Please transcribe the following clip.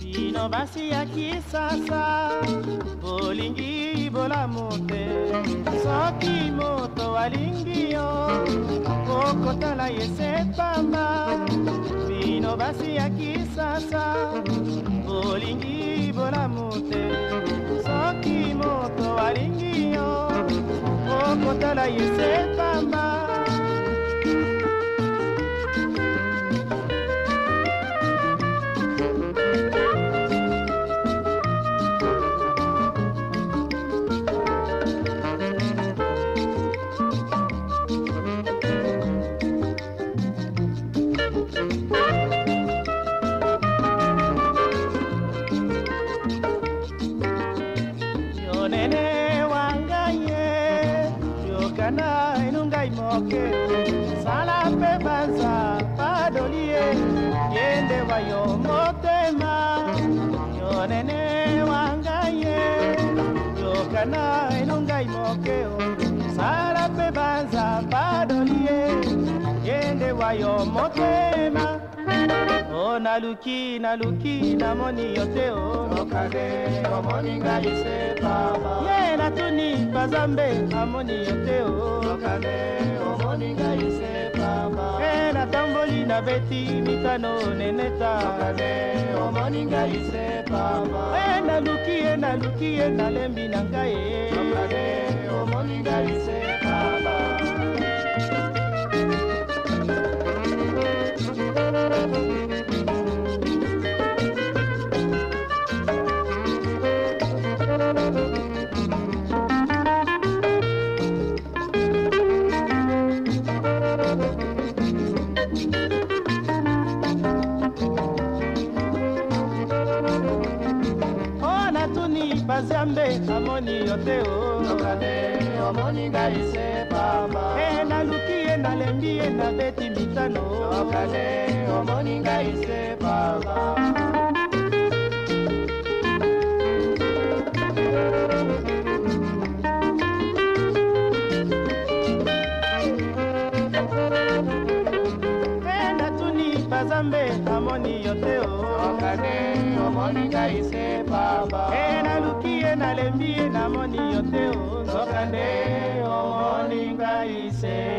bino basiyaki sasa bolingi bolamu te soki moto alingi yo okotala ye se pamba bino basiyaki sasa bolingi bolamu te soki moto alingi yo okotala ye se pamba mokeke sala pe baza padoli ye yendewa yo motema yo nene ye yokana eno ngai mokeo sala pe baza padoli ye yendewa yo motema o oh, naluki naluki namoni yo te oh. okade omoni ngai se baba ye natuni bazambe amoni yo te oh. okade omoni ngai se baba e natamboli nabeti mikano neneta okade omoni ngai se baba e naluki e naluki e nalembi na ngai okade omoni ngai se baba bazambe amoni yo te omoni ngai se pamba e naluki ye nalembi ye nabeti mitano omoni ngai se pamba e bazambe amoni yo te o moninga ise pamba e naluki ye nalembi ye namoni yo te o oh. nzoka nde o oh, moninga ise